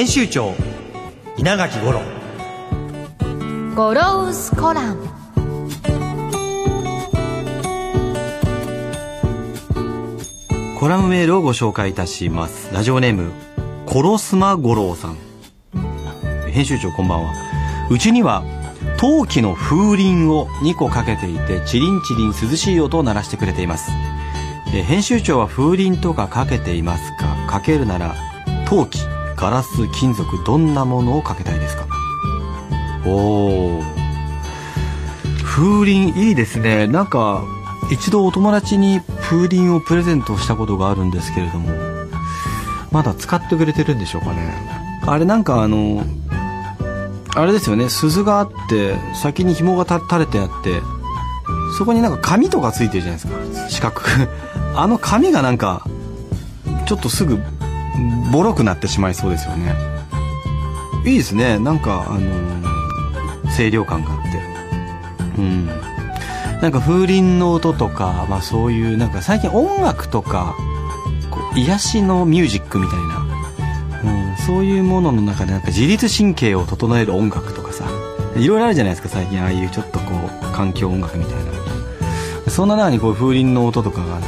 編集長稲垣五郎。ゴロウスコラムコラムメールをご紹介いたします。ラジオネームコロスマ五郎さん。編集長こんばんは。うちには陶器の風鈴を2個かけていてチリンチリン涼しい音を鳴らしてくれています。え編集長は風鈴とかかけていますか？かけるなら陶器ガラス金属どんなものをかけたいですか？おお風鈴いいですね。なんか一度お友達に風鈴をプレゼントしたことがあるんですけれどもまだ使ってくれてるんでしょうかね。あれなんかあのあれですよね。鈴があって先に紐がた垂れてあってそこになんか紙とかついてるじゃないですか。四角く。あの紙がなんかちょっとすぐボロくなってしまいそうですよね。いいですね。なんかあの清涼感があって。うん。なんか風鈴の音とか、まあそういう、なんか最近音楽とか、こう癒しのミュージックみたいな、うん、そういうものの中でなんか自律神経を整える音楽とかさ、いろいろあるじゃないですか、最近。ああいうちょっとこう、環境音楽みたいな。そんな中にこう風鈴の音とかが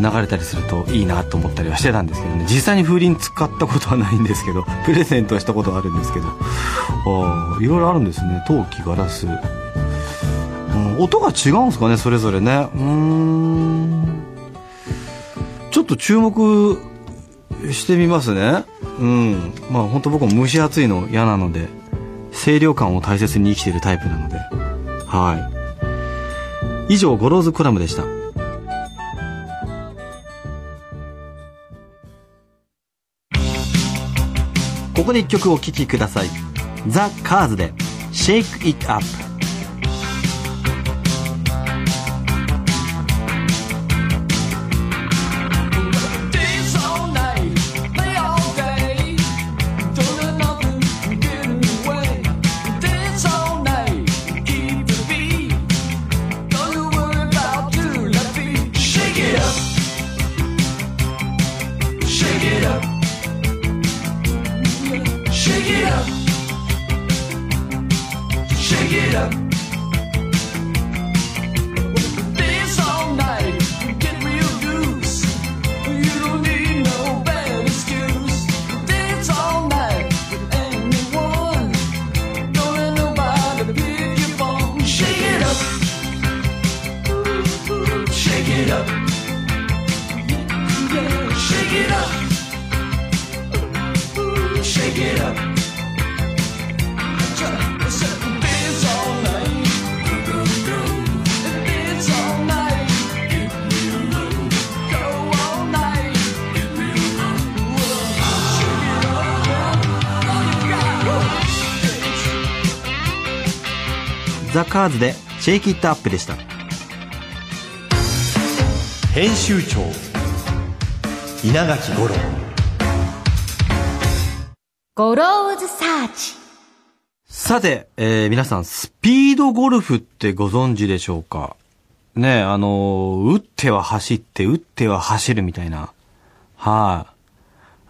流れたりするといいなと思ったりはしてたんですけどね、実際に風鈴使ったことはないんですけど、プレゼントはしたことはあるんですけど、ああ、いろいろあるんですね。陶器、ガラス、うん、音が違うんですかねそれぞれね。うん。ちょっと注目してみますね。うん。まあ本当僕も蒸し暑いの嫌なので清涼感を大切に生きてるタイプなので。はい。以上ゴローズコラムでした。ここで一曲お聴きください。ザ・カーズで「Shake It Up」shake it up. Shake it up. Dance all night. Dance all night. Go all night. Shake it up. ザ・カーズで「シェイキットアップ」でした編集長稲垣五郎。ゴローズサーチ。さて、えー皆さん、スピードゴルフってご存知でしょうか？ねえ、あのー打っては走って、打っては走るみたいな。はい、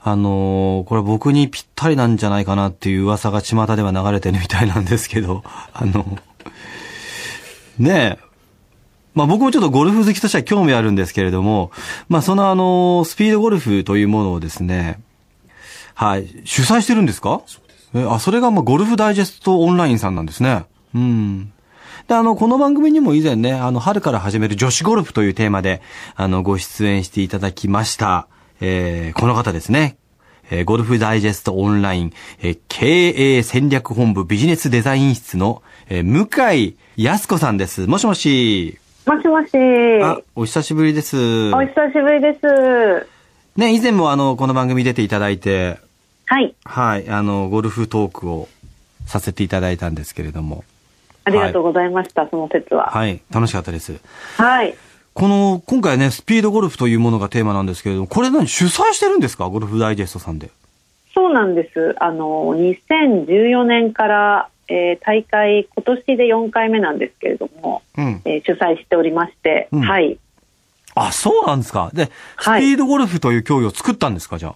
あのーこれ僕にぴったりなんじゃないかなっていう噂が巷では流れてるみたいなんですけど、あの、ねえ、まあ僕もちょっとゴルフ好きとしては興味あるんですけれども、まあそのあの、スピードゴルフというものをですね、はい、主催してるんですか？え、あ、それがまあゴルフダイジェストオンラインさんなんですね。うん。で、あの、この番組にも以前ね、あの、春から始める女子ゴルフというテーマで、あの、ご出演していただきました。えーこの方ですね。えーゴルフダイジェストオンライン、えー経営戦略本部ビジネスデザイン室の、えー向井康子さんです。もしもし。もしもし。あ、お久しぶりです。お久しぶりです。ね、以前もあの、この番組出ていただいて、はい。はい、あの、ゴルフトークをさせていただいたんですけれども、ありがとうございました、その説は。はい、楽しかったです。はい。この、今回ね、スピードゴルフというものがテーマなんですけれども、これ何主催してるんですか？ゴルフダイジェストさんで。そうなんです。あの、2014年から、えー大会、今年で4回目なんですけれども、うん。えー主催しておりまして、うんはい。あ、そうなんですか。で、スはいピードゴルフという競技を作ったんですか、じゃあ？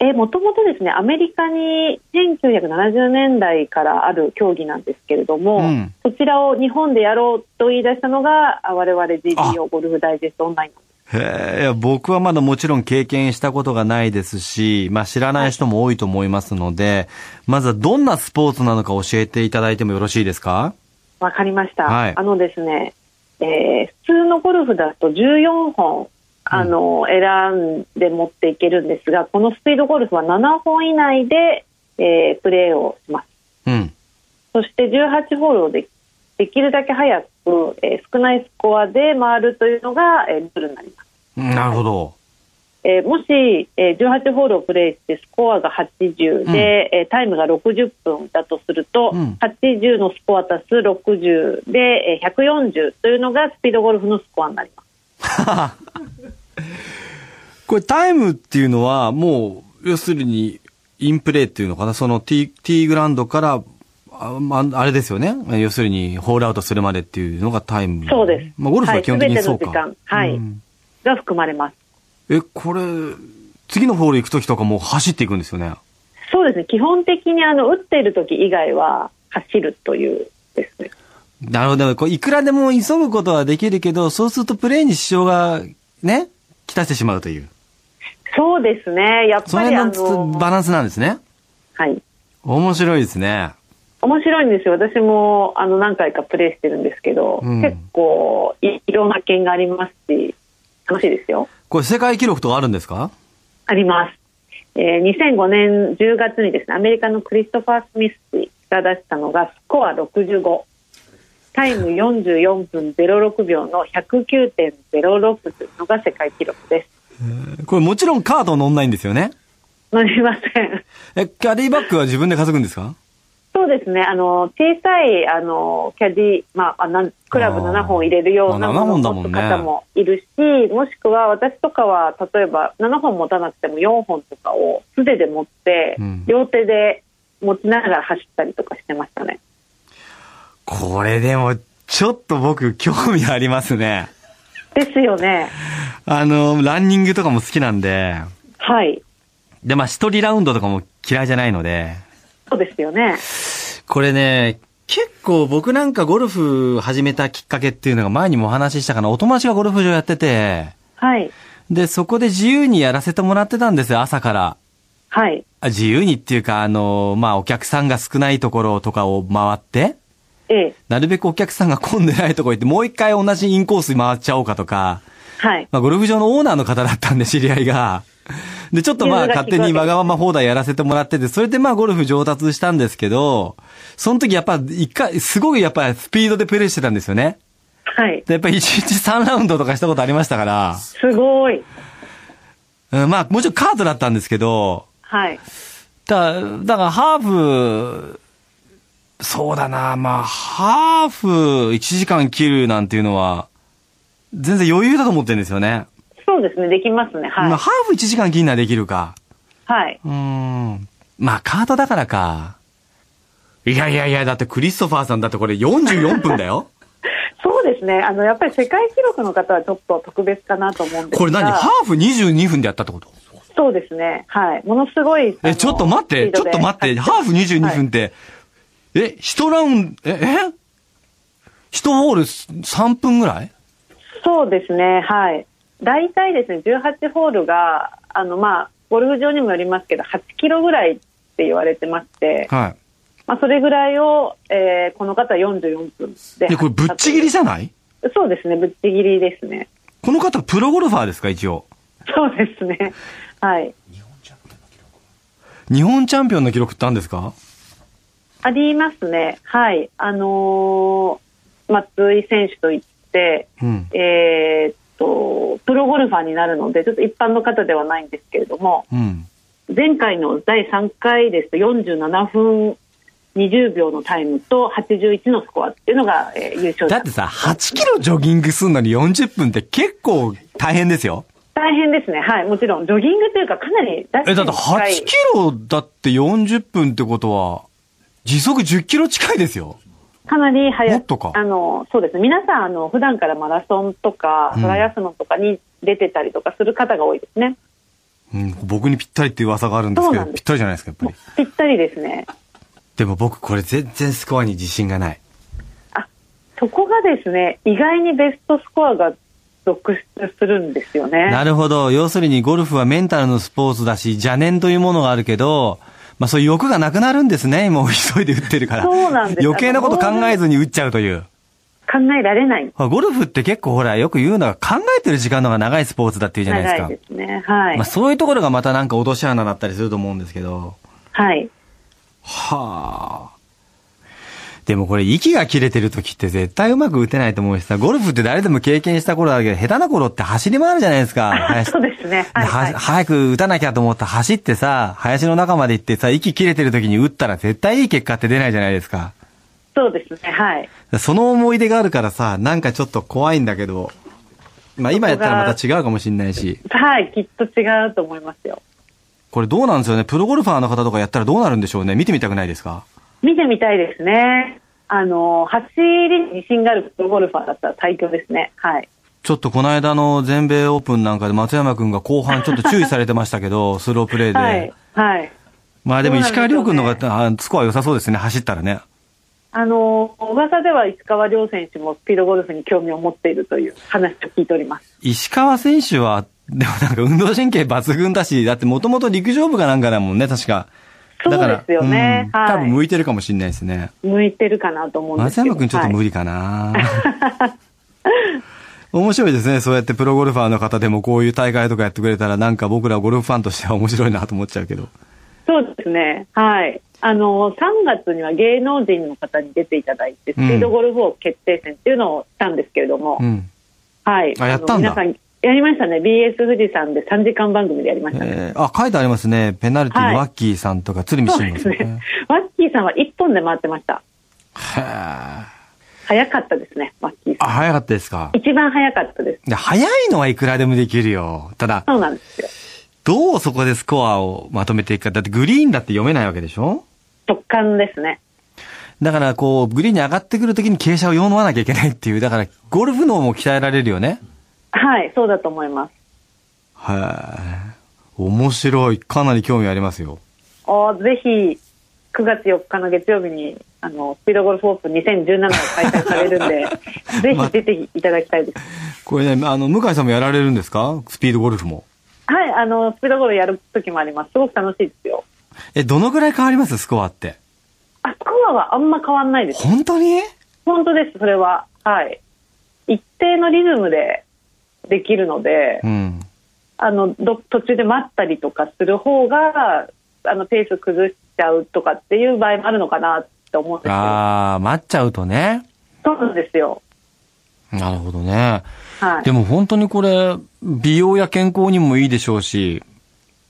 えーもともとですね、アメリカに1970年代からある競技なんですけれども、うんそちらを日本でやろうと言い出したのが、あ我々 GBO ゴルフダイジェストオンラインなんです。へえ、いや僕はまだもちろん経験したことがないですし、まあ知らない人も多いと思いますので、まずはどんなスポーツなのか教えていただいてもよろしいですか？わかりました。はいあのですね、えー普通のゴルフだと14本、あの、選んで持っていけるんですが、このスピードゴルフは7本以内で、えープレーをします。うん。そして18ホールをでできるだけ早く、えー少ないスコアで回るというのが、えールールになります。なるほど。えーもし、えー18ホールをプレーしてスコアが80で、えータイムが60分だとすると、うん80のスコア足す60で、えー140というのがスピードゴルフのスコアになります。これタイムっていうのはもう、要するに、インプレーっていうのかな？その T、T グラウンドから、あ,、まあ、あれですよね？要するに、ホールアウトするまでっていうのがタイム。そうですまあ、ゴルフは基本的にそうか。はい全ての時間はいうんが含まれます。え、これ、次のホール行くときとかもう走っていくんですよね？そうですね。基本的にあの打っている時以外は走るというですね。なるほど。こういくらでも急ぐことはできるけど、そうするとプレーに支障が、ね、きたしてしまうという。そうですね。やっそぱりあのバランスなんですね？はい。面白いですね。面白いんですよ。私もあの何回かプレイしてるんですけど、うん結構いいろんな発見がありますし、楽しいですよ。これ世界記録とかあるんですか？あります。えー2005年10月にですね、アメリカのクリストファー・スミス氏が出したのがスコア65。タイム44分06秒の109.06というのが世界記録です。これもちろんカード乗んないんですよね？乗りません。え、キャディバッグは自分で稼ぐんですか？そうですね。あの、小さい、あの、キャディ、まあ、あなんクラブあー7本入れるようなあ7ものを方もいるし、もしくは私とかは、例えば7本持たなくても4本とかを素手で持って、うん両手で持ちながら走ったりとかしてましたね。これでも、ちょっと僕興味ありますね。ですよね。あの、ランニングとかも好きなんで、はい。で、まあ一人ラウンドとかも嫌いじゃないので、そうですよね。これね、結構僕なんかゴルフ始めたきっかけっていうのが前にもお話ししたかな、お友達がゴルフ場やってて、はい。で、そこで自由にやらせてもらってたんですよ、朝から。はい。あ自由にっていうか、あの、まあ、お客さんが少ないところとかを回って、ええ。なるべくお客さんが混んでないところ行って、もう一回同じインコースに回っちゃおうかとか、はい。まあ、ゴルフ場のオーナーの方だったんで、知り合いが。で、ちょっとまあ、勝手にわがまま放題やらせてもらってて、それでまあ、ゴルフ上達したんですけど、その時やっぱ、一回、すごいやっぱスピードでプレイしてたんですよね。はい。でやっぱ1日3ラウンドとかしたことありましたから、すごい。うん、まあ、もちろんカートだったんですけど、はい。だ、だからハーフ、そうだな、まあ、ハーフ1時間切るなんていうのは、全然余裕だと思ってるんですよね。そうですね。できますね。はい。まあ、ハーフ1時間切るのはできるか。はい。うーん。まあ、カートだからか。いやいやいや、だってクリストファーさんだってこれ44分だよ。そうですね。あの、やっぱり世界記録の方はちょっと特別かなと思うんですが。これ何？ハーフ22分でやったってこと？そうですね。はい。ものすごい。あえ、のちょっと待って、ちょっと待って、ハーフ22分って、え、一ラウンド、え、え？一ホール3分ぐらい？そうですね。はい。大体ですね、18ホールが、あの、まあ、ゴルフ場にもよりますけど、8キロぐらいって言われてまして、はい。まあ、それぐらいを、えーこの方は44分で。で、これぶっちぎりじゃない？そうですね、ぶっちぎりですね。この方プロゴルファーですか、一応。そうですね。はい。日本チャンピオンの記録って何ですか？あありますね。はい。あのー松井選手といして、うん。えーっと、プロゴルファーになるので、ちょっと一般の方ではないんですけれども、うん。前回の第3回ですと47分20秒のタイムと81のスコアっていうのが、えー優勝だってさ、8キロジョギングするのに40分って結構大変ですよ。大変ですね。はい。もちろん、ジョギングというかかなりダッシュえ、だってに近い8キロだって40分ってことは、時速10キロ近いですよ。かなり速い。もっとかあの、そうですね。皆さん、あの、普段からマラソンとか、うんトライアスロンとかに出てたりとかする方が多いですね。うん、僕にぴったりっていう噂があるんですけど、ぴったりじゃないですか、やっぱり。ぴったりですね。でも僕これ全然スコアに自信がない。あ、そこがですね、意外にベストスコアが続出するんですよね。なるほど。要するにゴルフはメンタルのスポーツだし、邪念というものがあるけど、まあそういう欲がなくなるんですね。もう急いで打ってるから。そうなんです余計なこと考えずに打っちゃうという。考えられない。ゴルフって結構ほら、よく言うのが考えてる時間の方が長いスポーツだっていうじゃないですか。長いですね。はい。まあそういうところがまたなんか落とし穴だったりすると思うんですけど。はい。はあ。でもこれ息が切れてる時って絶対うまく打てないと思うしさ、ゴルフって誰でも経験した頃だけど、下手な頃って走り回るじゃないですか。林 そうですね。はい、でははい。早く打たなきゃと思って走ってさ、林の中まで行ってさ、息切れてる時に打ったら絶対いい結果って出ないじゃないですか。そうですね。はい。その思い出があるからさ、なんかちょっと怖いんだけど、まあ今やったらまた違うかもしんないし、はい。きっと違うと思いますよ。これどうなんですよね？プロゴルファーの方とかやったらどうなるんでしょうね？見てみたくないですか？見てみたいですね。あの、走りに自信があるプロゴルファーだったら最強ですね。はい。ちょっとこの間の全米オープンなんかで松山くんが後半ちょっと注意されてましたけど、スロープレイで。はい。はい。まあでも石川遼くんのそうなんでが、あスコア良さそうですね。走ったらね。あの、噂では石川遼選手もスピードゴルフに興味を持っているという話を聞いております。石川選手は、でもなんか運動神経抜群だし、だってもともと陸上部かなんかだもんね、確か。そうだからですよねうんはい多分向いてるかもしれないですね。向いてるかなと思うんですけど。松山くんちょっと無理。理かな、面白いですね。そうやってプロゴルファーの方でもこういう大会とかやってくれたらなんか僕らゴルフファンとしては面白いなと思っちゃうけど。そうですね。はい。あの、3月には芸能人の方に出ていただいて、スピードゴルフ王決定戦っていうのをしたんですけれども、うん。はい。あやったんだの皆さん、やりましたね。BS 富士山で3時間番組でやりましたね。えー、あ、書いてありますね。ペナルティはワッキーさんとか鶴見慎吾さん。ですね。ワッキーさんは1本で回ってました。へー早かったですね、ワッキーさあ、ん。早かったですか？一番早かったです。で早いのはいくらでもできるよ。ただ、そうなんですよ。どうそこでスコアをまとめていくか。だってグリーンだって読めないわけでしょ？直感ですね。だからこう、グリーンに上がってくるときに傾斜を読まなきゃいけないっていう。だから、ゴルフ脳も鍛えられるよね。はい、そうだと思います。はい。面白い。かなり興味ありますよ。おぜひ、9月4日の月曜日に、あの、スピードゴルフオープン2017が開催されるんで、ぜひ出ていただきたいです。これね、あの、向井さんもやられるんですか？スピードゴルフも。はい、あの、スピードゴルフやる時もあります。すごく楽しいですよ。え、どのぐらい変わります？スコアって。あ、スコアはあんま変わんないです。本当に？本当です、それは。はい。一定のリズムでできるので、うん。あの、ど途中で待ったりとかする方が、あの、ペース崩しちゃうとかっていう場合もあるのかなって思うんですよ。あー、待っちゃうとね。そうなんですよ。なるほどね。はい。でも本当にこれ、美容や健康にもいいでしょうし、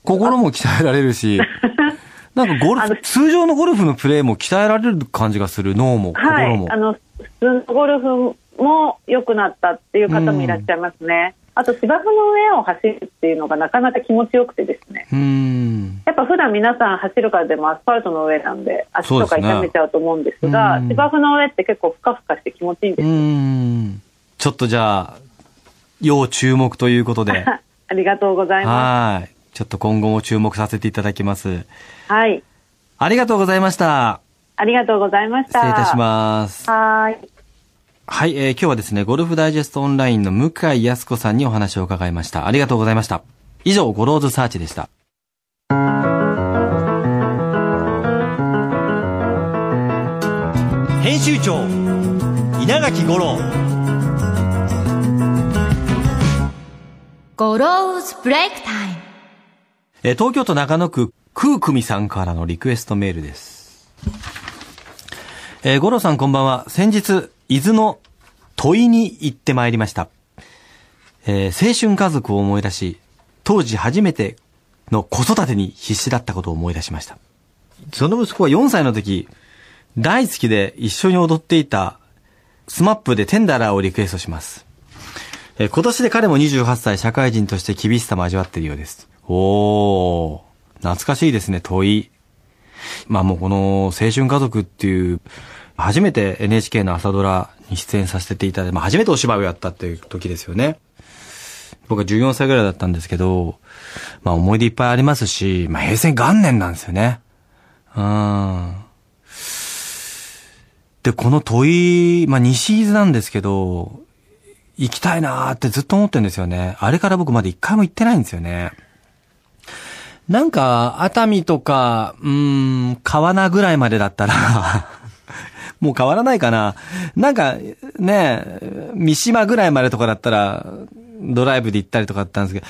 心も鍛えられるし、なんかゴルフ、通常のゴルフのプレーも鍛えられる感じがする、脳も、はい。心もあ。の、普通のゴルフも良くなったっていう方もいらっしゃいますね。あと、芝生の上を走るっていうのがなかなか気持ちよくてですね。やっぱ普段皆さん走るからでもアスファルトの上なんで足とか痛めちゃうと思うんですが、うん芝生の上って結構ふかふかして気持ちいいんです。ちょっとじゃあ、要注目ということで。ありがとうございまはい。ちょっと今後も注目させていただきます。す。はい。ありがとうございました。ありがとうございました。失礼いたします。はーい。はい、えー今日はですね、ゴルフダイジェストオンラインの向井康子さんにお話を伺いました。ありがとうございました。以上、ゴローズサーチでした。編集長稲垣五郎ゴローズブレイクタイムえー東京都中野区空組さんからのリクエストメールです。えー、五郎さんこんばんは。先日、伊豆の土肥に行ってまいりました。えー青春家族を思い出し、当時初めての子育てに必死だったことを思い出しました。その息子は4歳の時、大好きで一緒に踊っていたSMAPで Ten Dollar をリクエストします。えー今年で彼も28歳社会人として厳しさも味わっているようです。おー、懐かしいですね、土肥。まあもうこの青春家族っていう、初めて NHK の朝ドラに出演させていただいて、まあ初めてお芝居をやったっていう時ですよね。僕は14歳ぐらいだったんですけど、まあ思い出いっぱいありますし、まあ平成元年なんですよね。うん。で、この問い、まあ西伊豆なんですけど、行きたいなーってずっと思ってるんですよね。あれから僕まだ一回も行ってないんですよね。なんか、熱海とか、うん、川名ぐらいまでだったら、もう変わらないかな。なんか、ね、三島ぐらいまでとかだったら、ドライブで行ったりとかだったんですけど、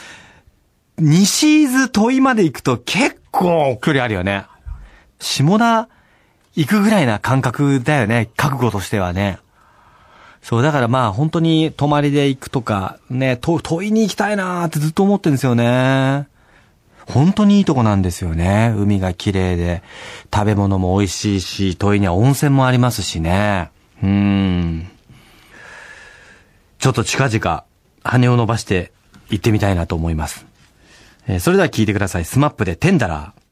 西伊豆問いまで行くと結構距離あるよね。下田行くぐらいな感覚だよね。覚悟としてはね。そう、だからまあ本当に泊まりで行くとか、ね、と問いに行きたいなーってずっと思ってるんですよね。本当にいいとこなんですよね。海が綺麗で、食べ物も美味しいし、問いには温泉もありますしね。うん。ちょっと近々、羽を伸ばして行ってみたいなと思います。えーそれでは聞いてください。 SMAPで Ten Dollar。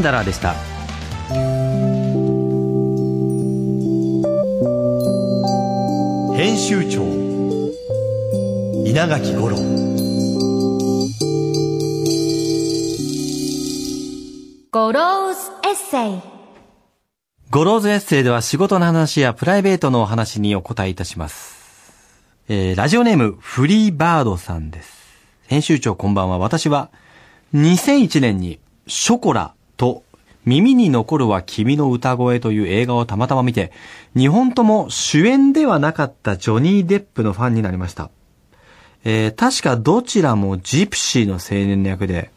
ンダラーでした。編集長稲垣吾郎ゴローズエッセイゴローズエッセイでは仕事の話やプライベートのお話にお答えいたします。えー、ラジオネーム、フリーバードさんです。編集長こんばんは。私は、2001年に、ショコラと、耳に残るは君の歌声という映画をたまたま見て、日本とも主演ではなかったジョニー・デップのファンになりました。えー、確かどちらもジプシーの青年の役で、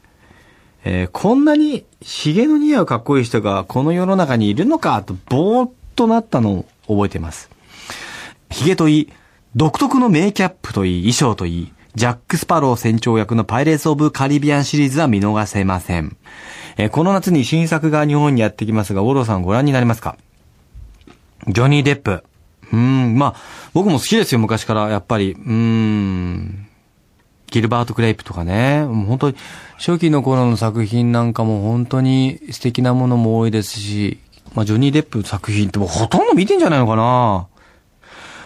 えーこんなに髭の似合うかっこいい人がこの世の中にいるのかとぼーっとなったのを覚えています。髭といい、独特のメイキャップといい、衣装といい、ジャック・スパロー船長役のパイレーツ・オブ・カリビアンシリーズは見逃せません。えーこの夏に新作が日本にやってきますが、オーローさんご覧になりますか？ジョニー・デップ。うん、まあ、僕も好きですよ、昔から。やっぱり、うん。ギルバート・クレイプとかね。もう本当に、初期の頃の作品なんかも本当に素敵なものも多いですし、まあ、ジョニー・デップ作品ってもうほとんど見てんじゃないのかな。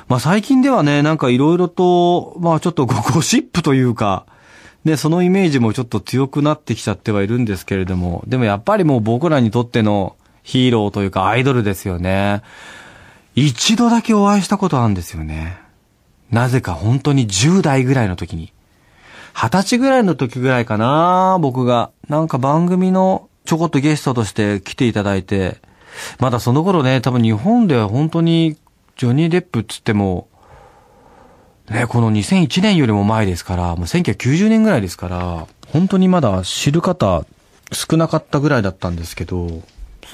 まあ、最近ではね、なんかいろいろと、まあ、ちょっとゴゴシップというか、ね、そのイメージもちょっと強くなってきちゃってはいるんですけれども、でもやっぱりもう僕らにとってのヒーローというかアイドルですよね。一度だけお会いしたことあるんですよね。なぜか本当に10代ぐらいの時に。20歳ぐらいの時ぐらいかな僕が。なんか番組のちょこっとゲストとして来ていただいて、まだその頃ね、多分日本では本当にジョニー・デップっつっても、ね、この2001年よりも前ですから、もう1990年ぐらいですから、本当にまだ知る方少なかったぐらいだったんですけど、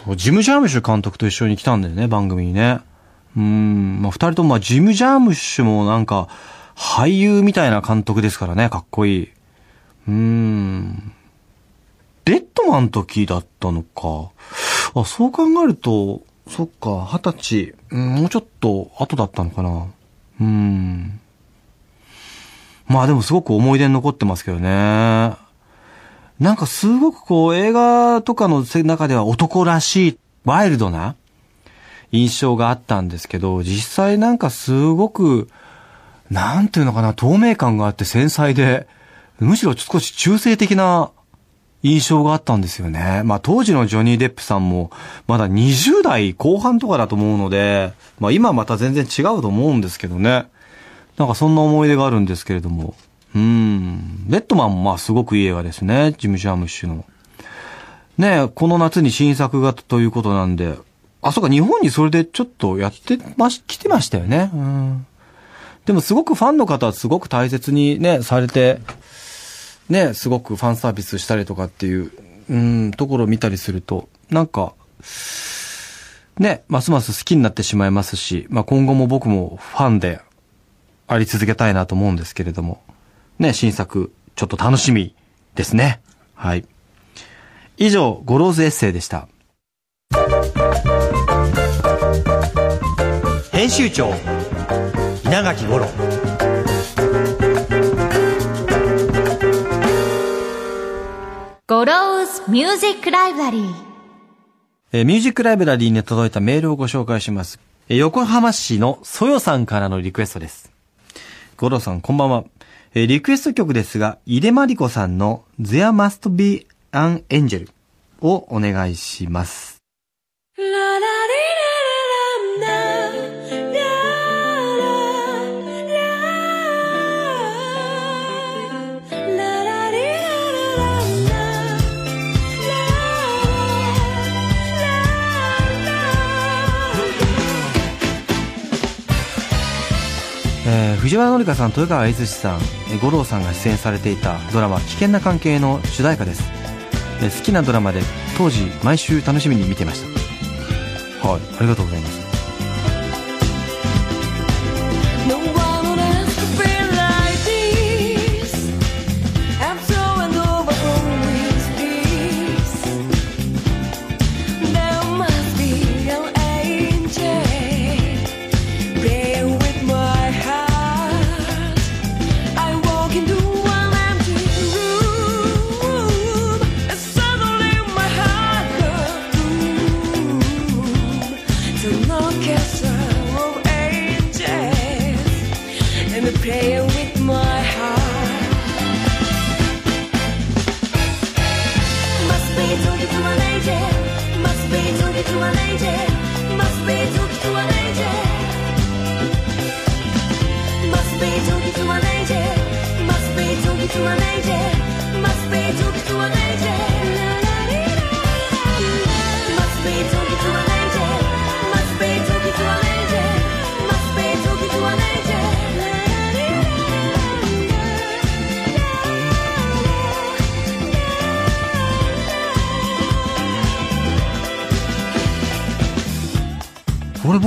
そう、ジム・ジャームシュ監督と一緒に来たんだよね、番組にね。うん、まあ、二人とも、まあ、ジム・ジャームシュもなんか、俳優みたいな監督ですからね、かっこいい。うん。レッドマン時だったのか。あ、そう考えると、そっか、二十歳、もうちょっと後だったのかな。うーん。まあでもすごく思い出に残ってますけどね。なんかすごくこう映画とかの中では男らしい、ワイルドな印象があったんですけど、実際なんかすごく、なんていうのかな、透明感があって繊細で、むしろ少し中性的な印象があったんですよね。まあ当時のジョニー・デップさんもまだ20代後半とかだと思うので、まあ今また全然違うと思うんですけどね。なんかそんな思い出があるんですけれども。うん。レッドマンもまあすごくいい映画ですね。ジム・ジャームッシュの。ね、この夏に新作がということなんで。あ、そうか、日本にそれでちょっとやってまし、来てましたよね。うん。でもすごくファンの方はすごく大切にね、されて、ね、すごくファンサービスしたりとかっていう、うん、ところを見たりすると、なんか、ね、ますます好きになってしまいますし、まあ今後も僕もファンであり続けたいなと思うんですけれども、ね、新作、ちょっと楽しみですね。はい。以上、ゴローズエッセイでした。編集長稲垣吾郎ゴローズミュージックライブラリー。えーミュージックライブラリーに届いたメールをご紹介します。えー横浜市のそよさんからのリクエストです。吾郎さん、こんばんは。えーリクエスト曲ですが、井手麻理子さんの There Must Be an Angel をお願いします。えー藤原紀香さん、豊川悦司さん、えー五郎さんが出演されていたドラマ危険な関係の主題歌です。えー好きなドラマで当時毎週楽しみに見てました。はい、ありがとうございます。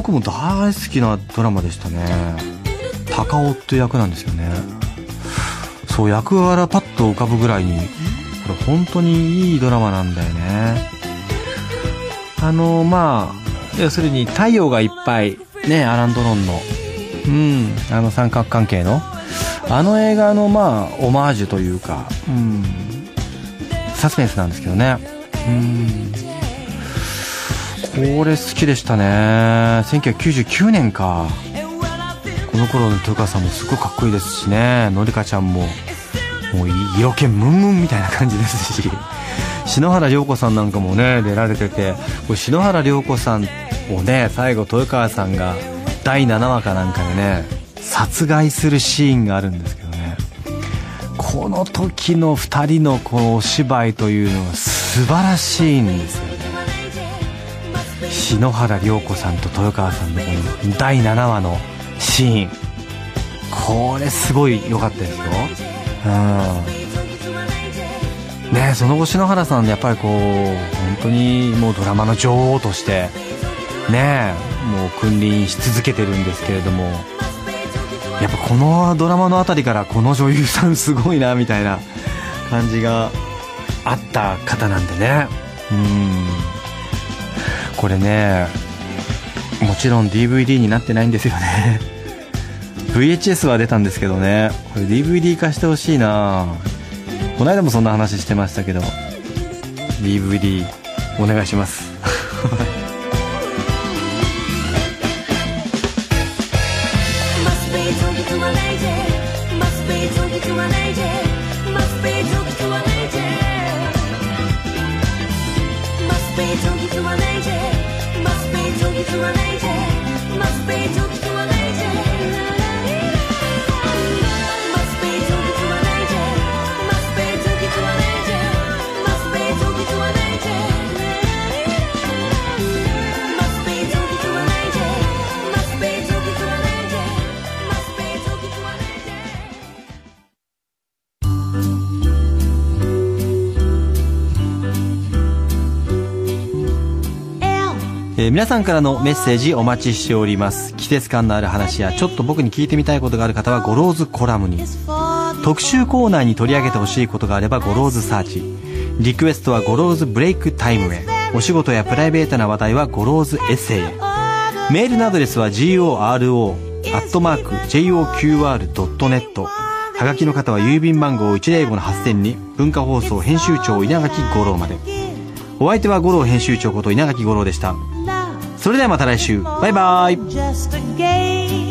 僕も大好きなドラマでしたね。高尾っていう役なんですよね。そう役柄パッと浮かぶぐらいにこれ本当にいいドラマなんだよね。あのまあ要するに太陽がいっぱいねアラン・ドロンのうんあの三角関係のあの映画のまあオマージュというかうんサスペンスなんですけどね。うん。これ好きでしたね。1999年か。この頃の豊川さんもすごいかっこいいですしね。のりかちゃんももう色気ムンムンみたいな感じですし。篠原涼子さんなんかもね出られてて。これ篠原涼子さんをね最後豊川さんが第7話かなんかでね殺害するシーンがあるんですけどね。この時の2人のこのお芝居というのは素晴らしいんですよ。篠原涼子さんと豊川さんのこの第7話のシーン。これすごい良かったですよ。うん。ねその後篠原さんやっぱりこう本当にもうドラマの女王としてねもう君臨し続けてるんですけれどもやっぱこのドラマのあたりからこの女優さんすごいなみたいな感じがあった方なんでね。うん。これねもちろん DVD になってないんですよね。VHS は出たんですけどね。これ DVD 化してほしいな。この間もそんな話してましたけど。DVD お願いします。えー皆さんからのメッセージお待ちしております。季節感のある話やちょっと僕に聞いてみたいことがある方はゴローズコラムに。特集コーナーに取り上げてほしいことがあればゴローズサーチ。リクエストはゴローズブレイクタイムへ。お仕事やプライベートな話題はゴローズエッセイへ。メールのアドレスは goro.joqr.net はがきの方は郵便番号105-8000に文化放送編集長稲垣吾郎まで。お相手は五郎編集長こと稲垣吾郎でした。それではまた来週。バイバイ。